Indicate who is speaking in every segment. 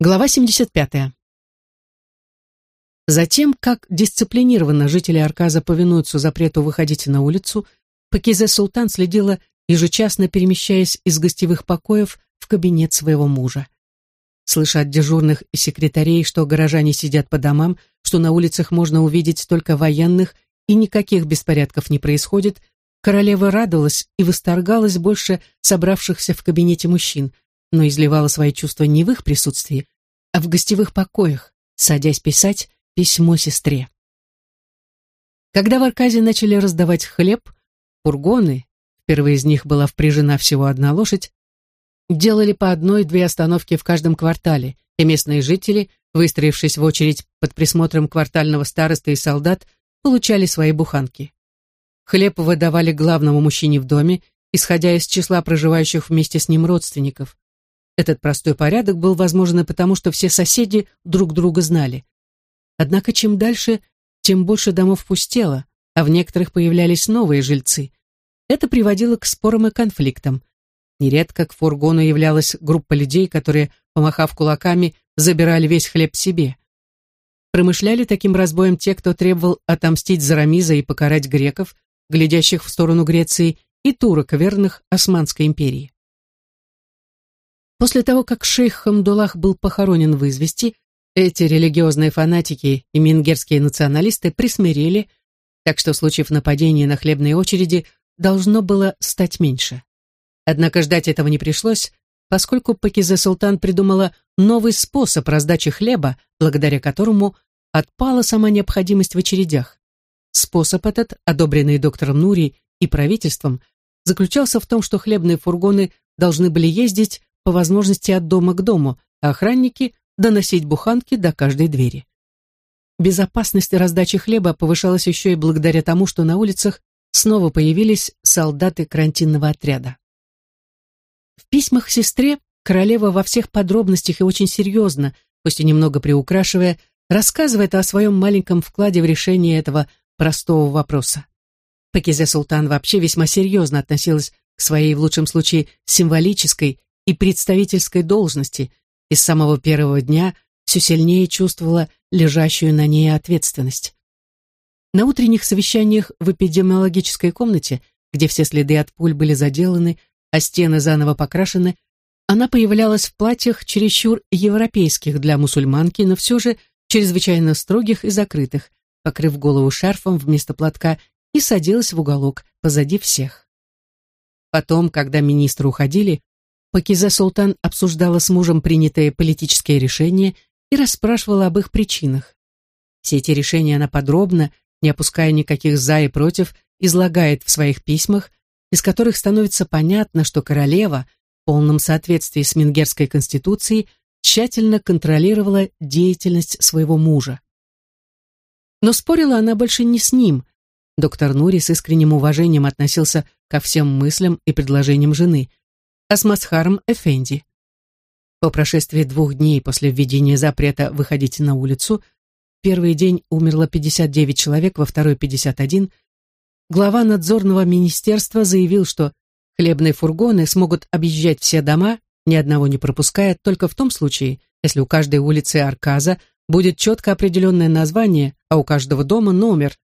Speaker 1: Глава 75. Затем, как дисциплинированно жители Арказа повинуются запрету выходить на улицу, Пакизе Султан следила, ежечасно перемещаясь из гостевых покоев в кабинет своего мужа. Слыша от дежурных и секретарей, что горожане сидят по домам, что на улицах можно увидеть только военных и никаких беспорядков не происходит, королева радовалась и восторгалась больше собравшихся в кабинете мужчин – но изливала свои чувства не в их присутствии, а в гостевых покоях, садясь писать письмо сестре. Когда в Арказе начали раздавать хлеб, фургоны, впервые из них была впряжена всего одна лошадь, делали по одной-две остановки в каждом квартале, и местные жители, выстроившись в очередь под присмотром квартального староста и солдат, получали свои буханки. Хлеб выдавали главному мужчине в доме, исходя из числа проживающих вместе с ним родственников. Этот простой порядок был возможен и потому, что все соседи друг друга знали. Однако чем дальше, тем больше домов пустело, а в некоторых появлялись новые жильцы. Это приводило к спорам и конфликтам. Нередко к фургону являлась группа людей, которые, помахав кулаками, забирали весь хлеб себе. Промышляли таким разбоем те, кто требовал отомстить за Рамиза и покарать греков, глядящих в сторону Греции, и турок, верных Османской империи. После того, как шейх Хамдулах был похоронен в извести, эти религиозные фанатики и мингерские националисты присмирели, так что случаев нападения на хлебные очереди должно было стать меньше. Однако ждать этого не пришлось, поскольку Пакизе Султан придумала новый способ раздачи хлеба, благодаря которому отпала сама необходимость в очередях. Способ этот, одобренный доктором Нури и правительством, заключался в том, что хлебные фургоны должны были ездить по возможности от дома к дому, а охранники доносить буханки до каждой двери. Безопасность раздачи хлеба повышалась еще и благодаря тому, что на улицах снова появились солдаты карантинного отряда. В письмах сестре королева во всех подробностях и очень серьезно, пусть и немного приукрашивая, рассказывает о своем маленьком вкладе в решение этого простого вопроса. Пакизе Султан вообще весьма серьезно относилась к своей, в лучшем случае, символической и представительской должности, и с самого первого дня все сильнее чувствовала лежащую на ней ответственность. На утренних совещаниях в эпидемиологической комнате, где все следы от пуль были заделаны, а стены заново покрашены, она появлялась в платьях чересчур европейских для мусульманки, но все же чрезвычайно строгих и закрытых, покрыв голову шарфом вместо платка и садилась в уголок позади всех. Потом, когда министры уходили, Пакиза Султан обсуждала с мужем принятые политические решения и расспрашивала об их причинах. Все эти решения она подробно, не опуская никаких «за» и «против», излагает в своих письмах, из которых становится понятно, что королева, в полном соответствии с Мингерской конституцией, тщательно контролировала деятельность своего мужа. Но спорила она больше не с ним. Доктор Нури с искренним уважением относился ко всем мыслям и предложениям жены, а с Масхаром Эфенди. По прошествии двух дней после введения запрета выходить на улицу, первый день умерло 59 человек, во второй 51, глава надзорного министерства заявил, что хлебные фургоны смогут объезжать все дома, ни одного не пропуская, только в том случае, если у каждой улицы Арказа будет четко определенное название, а у каждого дома номер.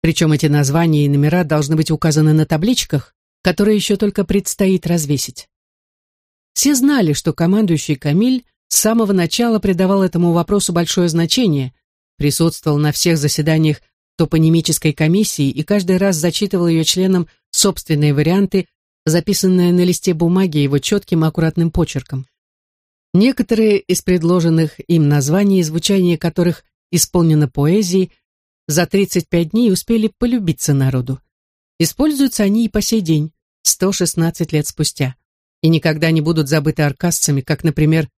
Speaker 1: Причем эти названия и номера должны быть указаны на табличках, которые еще только предстоит развесить. Все знали, что командующий Камиль с самого начала придавал этому вопросу большое значение, присутствовал на всех заседаниях топонимической комиссии и каждый раз зачитывал ее членам собственные варианты, записанные на листе бумаги его четким аккуратным почерком. Некоторые из предложенных им названий, звучание которых исполнено поэзией, за 35 дней успели полюбиться народу. Используются они и по сей день, 116 лет спустя, и никогда не будут забыты аркасцами, как, например,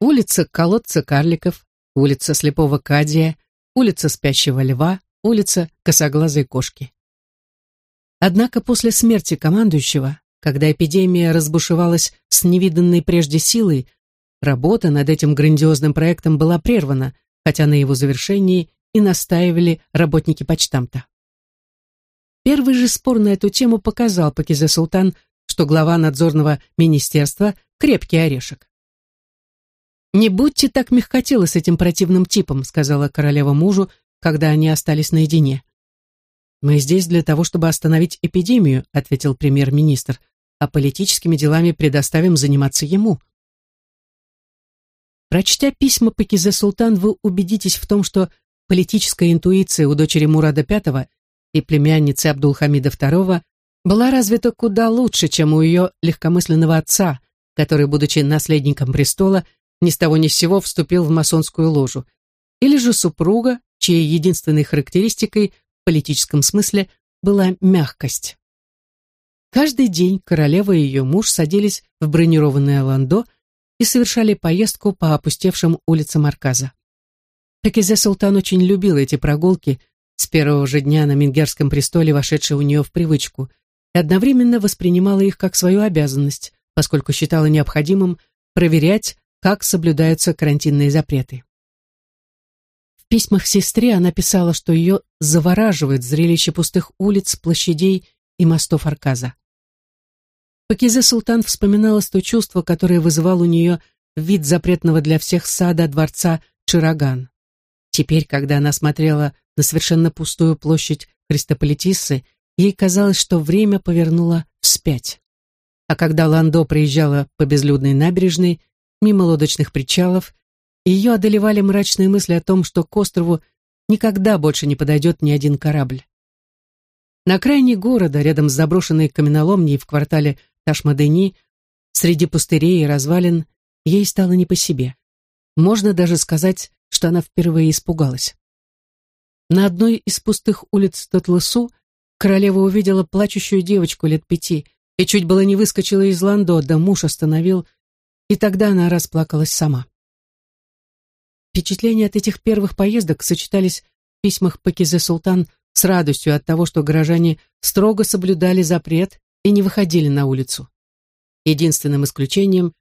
Speaker 1: улица Колодца Карликов, улица Слепого Кадия, улица Спящего Льва, улица Косоглазой Кошки. Однако после смерти командующего, когда эпидемия разбушевалась с невиданной прежде силой, работа над этим грандиозным проектом была прервана, хотя на его завершении и настаивали работники почтамта. Первый же спор на эту тему показал Пакизе Султан, что глава надзорного министерства – крепкий орешек. «Не будьте так мягкотелы с этим противным типом», сказала королева мужу, когда они остались наедине. «Мы здесь для того, чтобы остановить эпидемию», ответил премьер-министр, «а политическими делами предоставим заниматься ему». Прочтя письма Пакизе Султан, вы убедитесь в том, что политическая интуиция у дочери Мурада V и племянницы Абдулхамида II была развита куда лучше, чем у ее легкомысленного отца, который, будучи наследником престола, ни с того ни с сего вступил в масонскую ложу, или же супруга, чьей единственной характеристикой в политическом смысле была мягкость. Каждый день королева и ее муж садились в бронированное ландо и совершали поездку по опустевшим улицам Арказа. Пекизе Султан очень любил эти прогулки, первого же дня на Мингерском престоле вошедшие у нее в привычку, и одновременно воспринимала их как свою обязанность, поскольку считала необходимым проверять, как соблюдаются карантинные запреты. В письмах сестре она писала, что ее завораживает зрелище пустых улиц, площадей и мостов Арказа. Пакизе Султан вспоминалось то чувство, которое вызывал у нее вид запретного для всех сада дворца Чираган. Теперь, когда она смотрела на совершенно пустую площадь Христополитиссы, ей казалось, что время повернуло вспять. А когда Ландо проезжала по безлюдной набережной, мимо лодочных причалов, ее одолевали мрачные мысли о том, что к острову никогда больше не подойдет ни один корабль. На окраине города, рядом с заброшенной каменоломней в квартале Ташмадени, среди пустырей и развалин, ей стало не по себе. Можно даже сказать, что она впервые испугалась. На одной из пустых улиц Тотлысу королева увидела плачущую девочку лет пяти и чуть было не выскочила из ландо, да муж остановил и тогда она расплакалась сама. Впечатления от этих первых поездок сочетались в письмах Пакизе Султан с радостью от того, что горожане строго соблюдали запрет и не выходили на улицу. Единственным исключением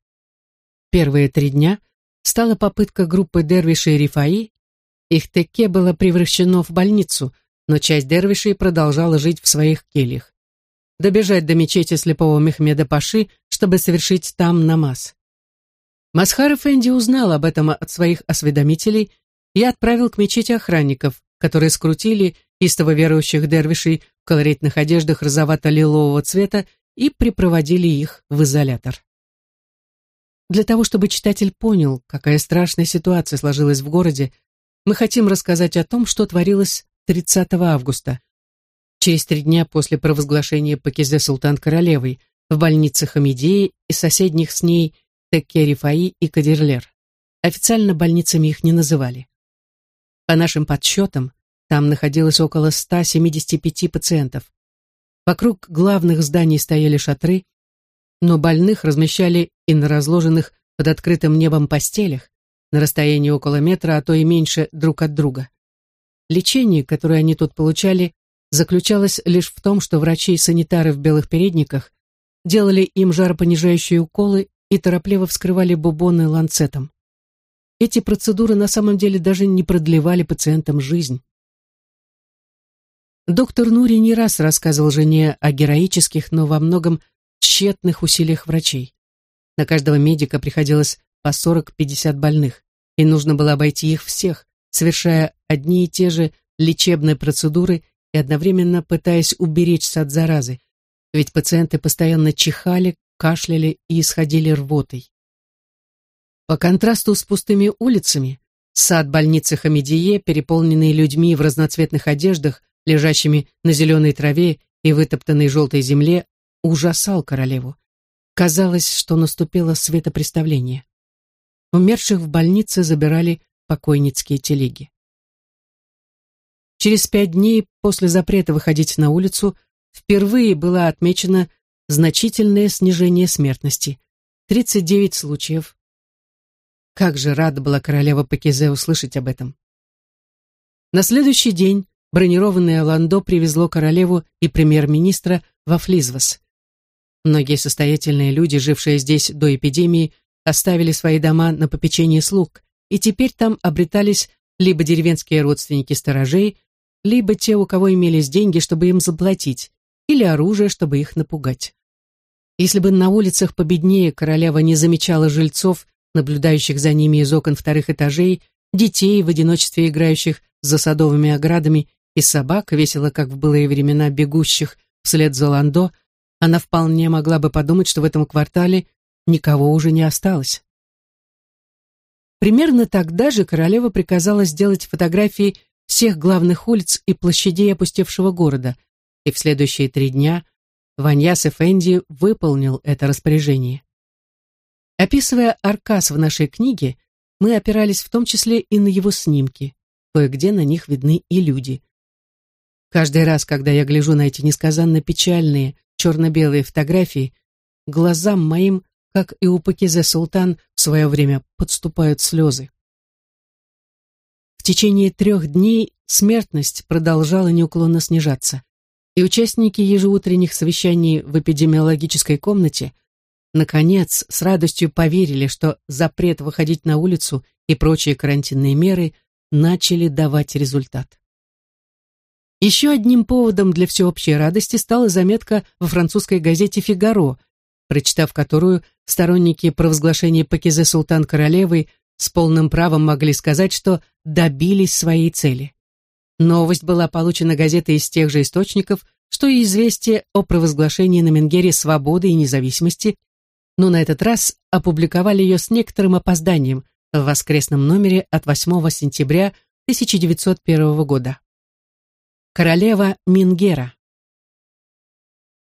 Speaker 1: первые три дня стала попытка группы дервишей Рифаи. Их теке было превращено в больницу, но часть дервишей продолжала жить в своих кельях. Добежать до мечети слепого Мехмеда Паши, чтобы совершить там намаз. Масхар Эфенди узнал об этом от своих осведомителей и отправил к мечети охранников, которые скрутили истово верующих дервишей в колоритных одеждах розовато-лилового цвета и припроводили их в изолятор. Для того, чтобы читатель понял, какая страшная ситуация сложилась в городе, мы хотим рассказать о том, что творилось 30 августа, через три дня после провозглашения Пакизе Султан Королевой в больнице Хамидеи и соседних с ней Текке-Рифаи и Кадирлер. Официально больницами их не называли. По нашим подсчетам, там находилось около 175 пациентов. Вокруг главных зданий стояли шатры, но больных размещали и на разложенных под открытым небом постелях, на расстоянии около метра, а то и меньше друг от друга. Лечение, которое они тут получали, заключалось лишь в том, что врачи и санитары в белых передниках делали им жаропонижающие уколы и торопливо вскрывали бубоны ланцетом. Эти процедуры на самом деле даже не продлевали пациентам жизнь. Доктор Нури не раз рассказывал жене о героических, но во многом тщетных усилиях врачей. На каждого медика приходилось по 40-50 больных, и нужно было обойти их всех, совершая одни и те же лечебные процедуры и одновременно пытаясь уберечься от заразы, ведь пациенты постоянно чихали, кашляли и исходили рвотой. По контрасту с пустыми улицами, сад больницы Хамидие, переполненный людьми в разноцветных одеждах, лежащими на зеленой траве и вытоптанной желтой земле, ужасал королеву. Казалось, что наступило светопреставление. Умерших в больнице забирали покойницкие телеги. Через пять дней после запрета выходить на улицу впервые была отмечена значительное снижение смертности. 39 случаев. Как же рада была королева Пакизе услышать об этом. На следующий день бронированное ландо привезло королеву и премьер-министра во Флизвас. Многие состоятельные люди, жившие здесь до эпидемии, оставили свои дома на попечении слуг, и теперь там обретались либо деревенские родственники сторожей, либо те, у кого имелись деньги, чтобы им заплатить, или оружие, чтобы их напугать. Если бы на улицах победнее королева не замечала жильцов, наблюдающих за ними из окон вторых этажей, детей, в одиночестве играющих за садовыми оградами, и собак, весело, как в былые времена, бегущих вслед за Ландо, она вполне могла бы подумать, что в этом квартале никого уже не осталось. Примерно тогда же королева приказала сделать фотографии всех главных улиц и площадей опустевшего города, и в следующие три дня Ваньяс Эфенди выполнил это распоряжение. Описывая Аркас в нашей книге, мы опирались в том числе и на его снимки, кое-где на них видны и люди. Каждый раз, когда я гляжу на эти несказанно печальные черно-белые фотографии, глазам моим, как и у Пакизе Султан, в свое время подступают слезы. В течение трех дней смертность продолжала неуклонно снижаться, и участники ежеутренних совещаний в эпидемиологической комнате наконец с радостью поверили, что запрет выходить на улицу и прочие карантинные меры начали давать результат. Еще одним поводом для всеобщей радости стала заметка во французской газете «Фигаро», прочитав которую сторонники провозглашения Пакизе Султан Королевой с полным правом могли сказать, что добились своей цели. Новость была получена газетой из тех же источников, что и известие о провозглашении на Менгере свободы и независимости, но на этот раз опубликовали ее с некоторым опозданием в воскресном номере от 8 сентября 1901 года. Королева Мингера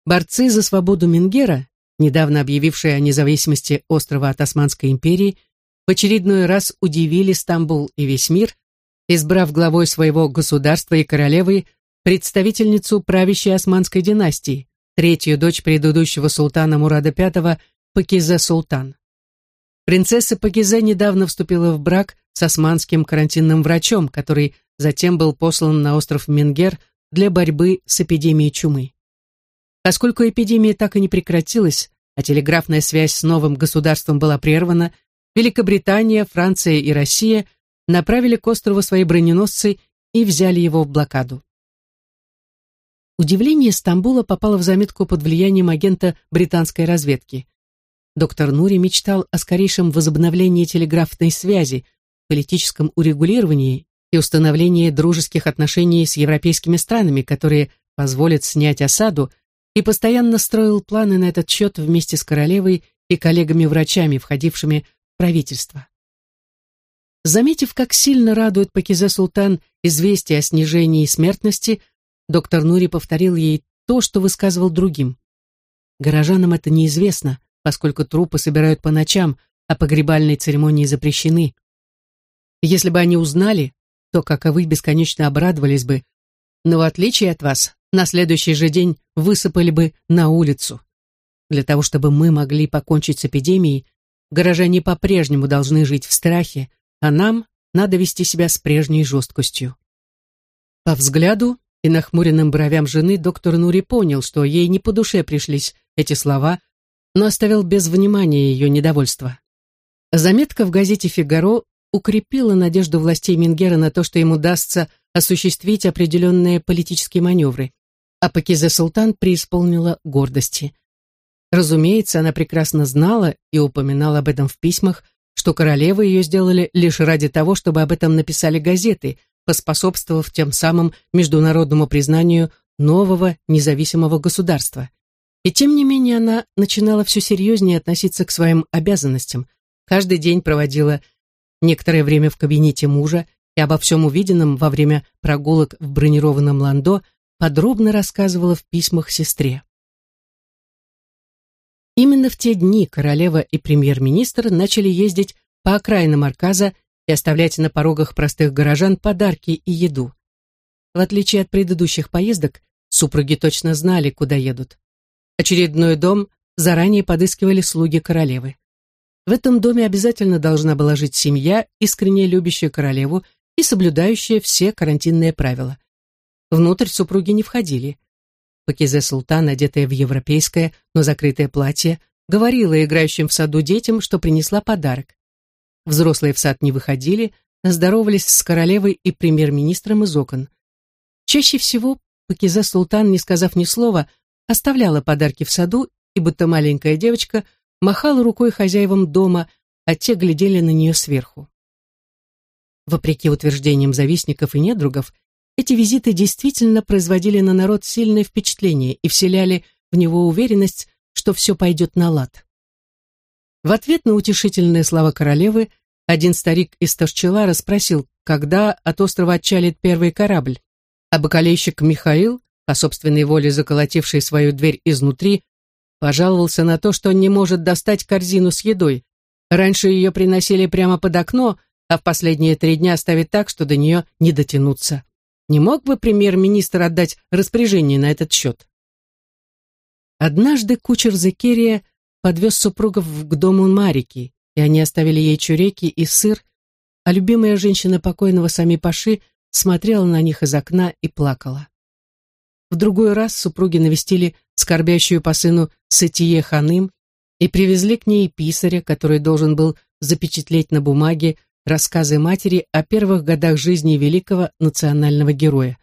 Speaker 1: Борцы за свободу Мингера, недавно объявившие о независимости острова от Османской империи, в очередной раз удивили Стамбул и весь мир, избрав главой своего государства и королевой представительницу правящей османской династии, третью дочь предыдущего султана Мурада V Пакизе Султан. Принцесса Пакизе недавно вступила в брак с османским карантинным врачом, который затем был послан на остров Менгер для борьбы с эпидемией чумы. Поскольку эпидемия так и не прекратилась, а телеграфная связь с новым государством была прервана, Великобритания, Франция и Россия направили к острову свои броненосцы и взяли его в блокаду. Удивление Стамбула попало в заметку под влиянием агента британской разведки. Доктор Нури мечтал о скорейшем возобновлении телеграфной связи, политическом урегулировании и установлении дружеских отношений с европейскими странами, которые позволят снять осаду, и постоянно строил планы на этот счет вместе с королевой и коллегами-врачами, входившими правительства. Заметив, как сильно радует Пакизе Султан известие о снижении смертности, доктор Нури повторил ей то, что высказывал другим. Горожанам это неизвестно, поскольку трупы собирают по ночам, а погребальные церемонии запрещены. Если бы они узнали, то, как и вы, бесконечно обрадовались бы, но в отличие от вас, на следующий же день высыпали бы на улицу. Для того, чтобы мы могли покончить с эпидемией, Горожане по-прежнему должны жить в страхе, а нам надо вести себя с прежней жесткостью. По взгляду и нахмуренным бровям жены доктор Нури понял, что ей не по душе пришлись эти слова, но оставил без внимания ее недовольство. Заметка в газете «Фигаро» укрепила надежду властей Мингера на то, что им удастся осуществить определенные политические маневры, а Пакизе Султан преисполнила гордости – Разумеется, она прекрасно знала и упоминала об этом в письмах, что королевы ее сделали лишь ради того, чтобы об этом написали газеты, поспособствовав тем самым международному признанию нового независимого государства. И тем не менее она начинала все серьезнее относиться к своим обязанностям, каждый день проводила некоторое время в кабинете мужа и обо всем увиденном во время прогулок в бронированном ландо подробно рассказывала в письмах сестре. Именно в те дни королева и премьер-министр начали ездить по окраинам Арказа и оставлять на порогах простых горожан подарки и еду. В отличие от предыдущих поездок, супруги точно знали, куда едут. Очередной дом заранее подыскивали слуги королевы. В этом доме обязательно должна была жить семья, искренне любящая королеву и соблюдающая все карантинные правила. Внутрь супруги не входили. Пакизе Султан, одетая в европейское, но закрытое платье, говорила играющим в саду детям, что принесла подарок. Взрослые в сад не выходили, здоровались с королевой и премьер-министром из окон. Чаще всего Пакизе Султан, не сказав ни слова, оставляла подарки в саду, и будто маленькая девочка махала рукой хозяевам дома, а те глядели на нее сверху. Вопреки утверждениям завистников и недругов, эти визиты действительно производили на народ сильное впечатление и вселяли в него уверенность, что все пойдет на лад. В ответ на утешительные слова королевы один старик из Ташчелара спросил, когда от острова отчалит первый корабль, а бокалейщик Михаил, по собственной воле заколотивший свою дверь изнутри, пожаловался на то, что не может достать корзину с едой. Раньше ее приносили прямо под окно, а в последние три дня ставят так, что до нее не дотянуться. Не мог бы премьер-министр отдать распоряжение на этот счет? Однажды кучер Зекерия подвез супругов к дому Марики, и они оставили ей чуреки и сыр, а любимая женщина покойного Сами Паши смотрела на них из окна и плакала. В другой раз супруги навестили скорбящую по сыну Сатие Ханым и привезли к ней писаря, который должен был запечатлеть на бумаге рассказы матери о первых годах жизни великого национального героя.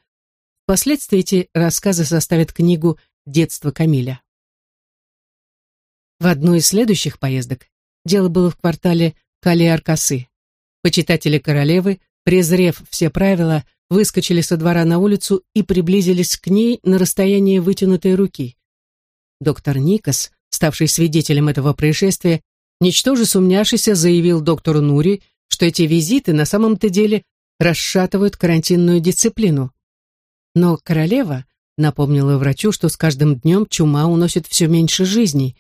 Speaker 1: Впоследствии эти рассказы составят книгу «Детство Камиля». В одной из следующих поездок дело было в квартале Кали-Аркасы. Почитатели королевы, презрев все правила, выскочили со двора на улицу и приблизились к ней на расстояние вытянутой руки. Доктор Никас, ставший свидетелем этого происшествия, ничтоже сумняшися, заявил доктору Нури, что эти визиты на самом-то деле расшатывают карантинную дисциплину. Но королева напомнила врачу, что с каждым днем чума уносит все меньше жизней,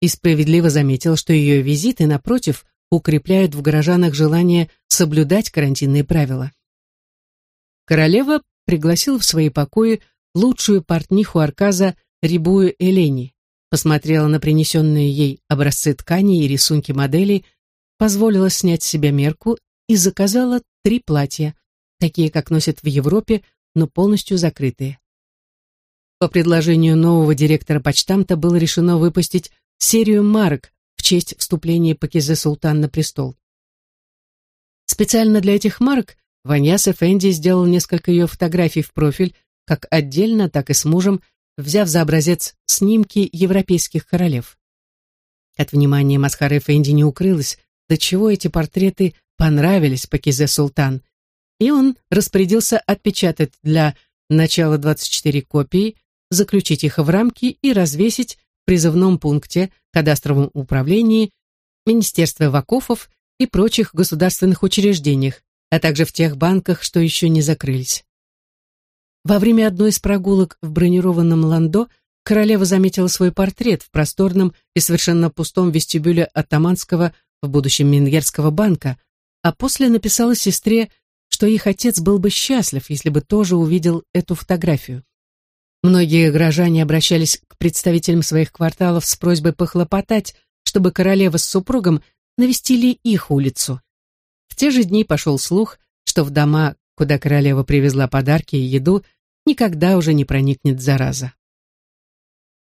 Speaker 1: и справедливо заметила, что ее визиты, напротив, укрепляют в горожанах желание соблюдать карантинные правила. Королева пригласила в свои покои лучшую портниху Арказа Рябую Элени, посмотрела на принесенные ей образцы тканей и рисунки моделей, позволила снять с себя мерку и заказала три платья, такие, как носят в Европе, но полностью закрытые. По предложению нового директора почтамта было решено выпустить серию марок в честь вступления Пакизе Султан на престол. Специально для этих марок Ваньяс Эфенди сделал несколько ее фотографий в профиль, как отдельно, так и с мужем, взяв за образец снимки европейских королев. От внимания Масхара Эфенди не укрылось, до чего эти портреты понравились Пакизе Султан, и он распорядился отпечатать для начала 24 копии, заключить их в рамки и развесить в призывном пункте, кадастровом управлении, Министерстве вакуфов и прочих государственных учреждениях, а также в тех банках, что еще не закрылись. Во время одной из прогулок в бронированном ландо королева заметила свой портрет в просторном и совершенно пустом вестибюле атаманского в будущем Мингерского банка, а после написала сестре, что их отец был бы счастлив, если бы тоже увидел эту фотографию. Многие горожане обращались к представителям своих кварталов с просьбой похлопотать, чтобы королева с супругом навестили их улицу. В те же дни пошел слух, что в дома, куда королева привезла подарки и еду, никогда уже не проникнет зараза.